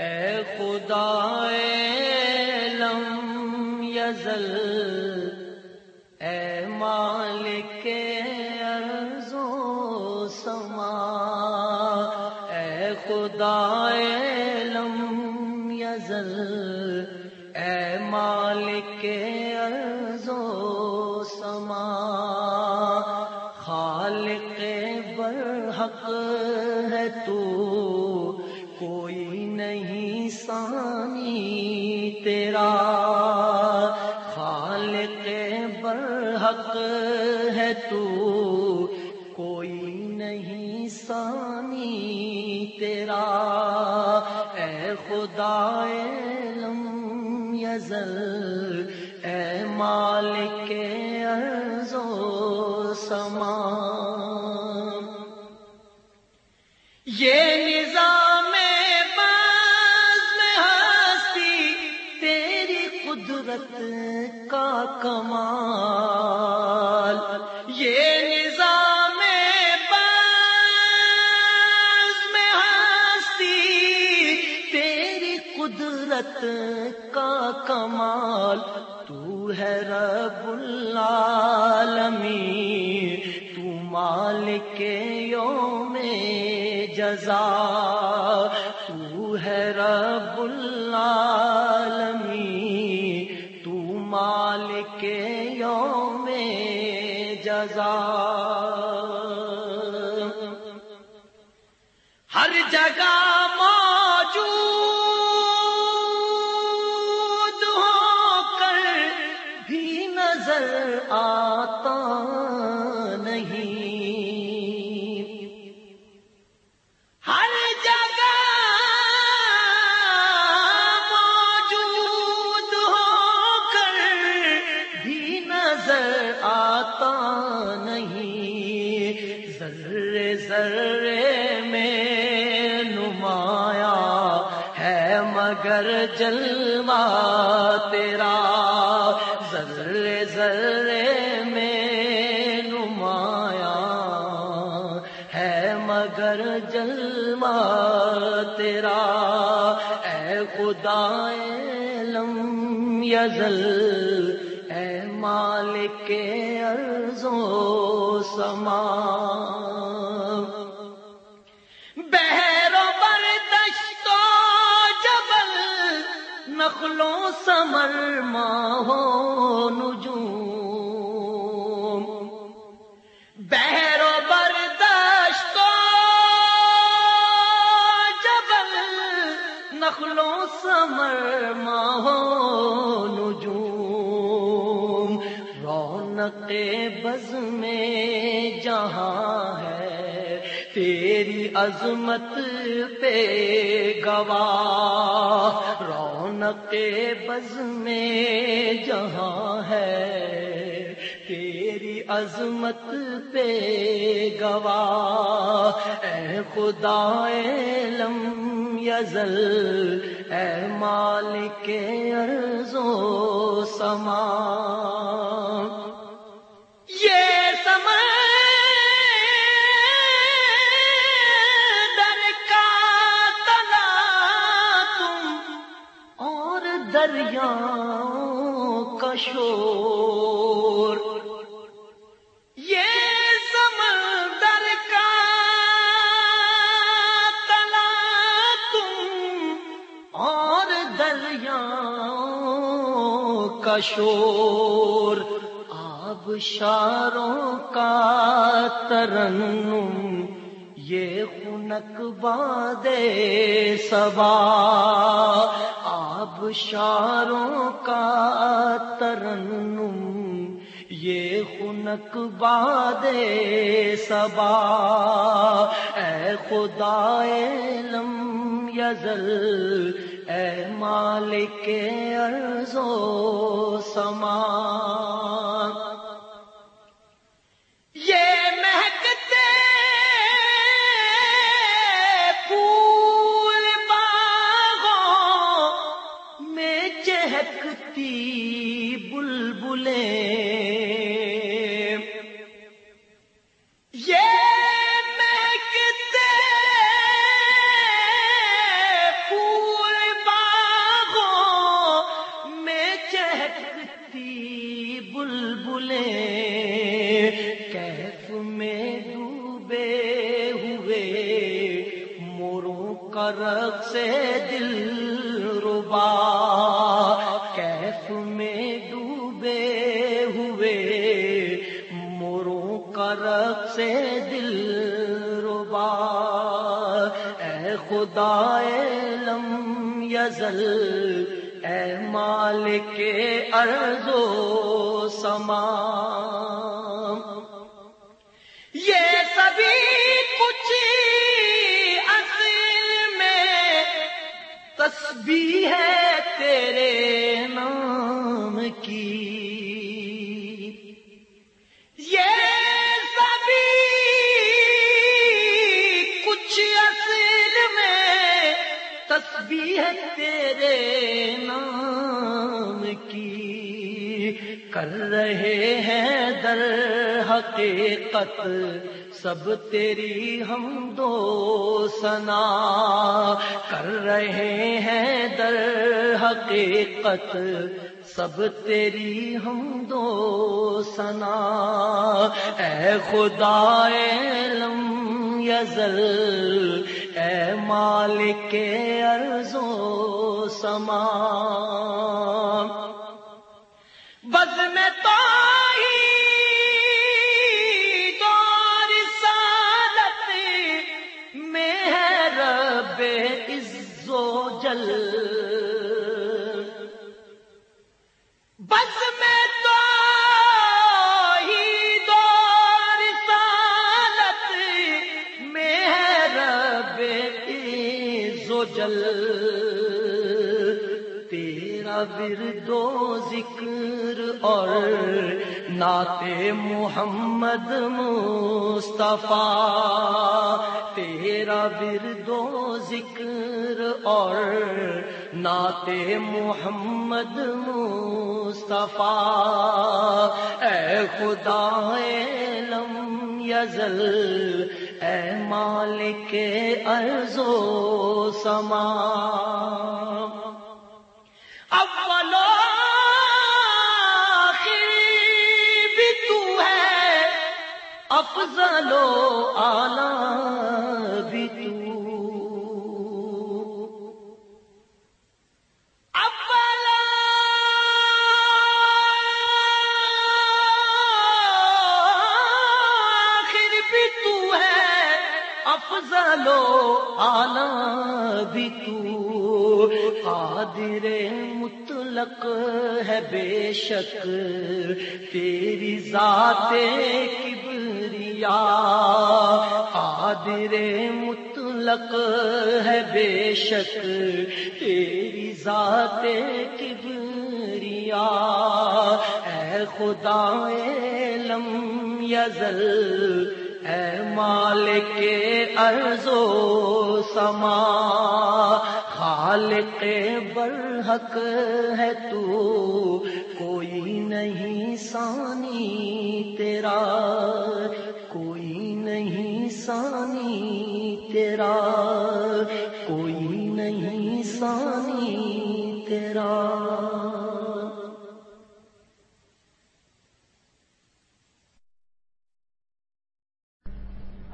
اے خدا لم یزل، اے مالک ارض و سما، اے خدا لم یزل، اے مالک ارض نہیں سانی تیرا۔ خالق برحق ہے تو کوئی نہیں سانی تیرا۔ اے خدا لم یزل، اے مالک ارض و سما۔ یہ کا کمال، یہ نظام میں ہستی، تیری قدرت کا کمال، تو ہے رب العالمین، تو مالک یوم جزا۔ ہر جگہ مگر جلوہ تیرا، ذرے ذرے میں نمایاں ہے مگر جلوہ تیرا۔ اے خدا لم یزل، اے مالک ارض و سما۔ نخلوں سمر ماہو نجوم۔ بہر و بردشت و جبل نخلوں سمر ماہو نجوم۔ رونق بز میں جہاں ہے تیری عظمت پہ گواہ۔ رونق بز میں جہاں ہے، تیری عظمت پہ گواہ۔ اے خدا لم یزل، اے مالک ارض و سما۔ دریاؤں کا شور۔ یہ سمندر کا تنا تم اور دریاؤں کا شور۔ آب شاروں کا ترنم یہ خنک باد سبا آب شاروں کا ترنم یہ خنک باد سبا اے خدا لم یزل، اے مالک ارض و سما۔ چہکتی کیف میں ڈوبے ہوئے، موروں کرک سے دل ربا۔ اے خدا لم یزل اے مالک ارض و سما۔ یہ سبھی کچھ اصل میں تسبیح تیرے نام کی کر رہے ہیں در حقیقت سب تیری ہم دو سنا کر رہے ہیں در حقیقت سب تیری ہم دو سنا اے خدا لم یزل، اے مالک ارض و سما۔ بز میں تو میں ہے رب عز و جل۔ تیرا ورد و ذکر اور نعت محمد مصطفیٰ۔ تیرا ورد و ذکر اور نعت محمد مصطفیٰ۔ اے خدا لم یزل، اے مالک ارض و سما۔ بھی تو ہے، افضل و اعلی۔ افضل و بھی تو قادر مطلق ہے بے شک تیری ذات کبریا قادر مطلق ہے بے شک تیری ذات کبریا اے خدا لم یزل اے مالک ارض و سما۔ خالق برحق ہے تو کوئی نہیں سانی تیرا۔ کوئی نہیں سانی تیرا۔ کوئی نہیں سانی تیرا۔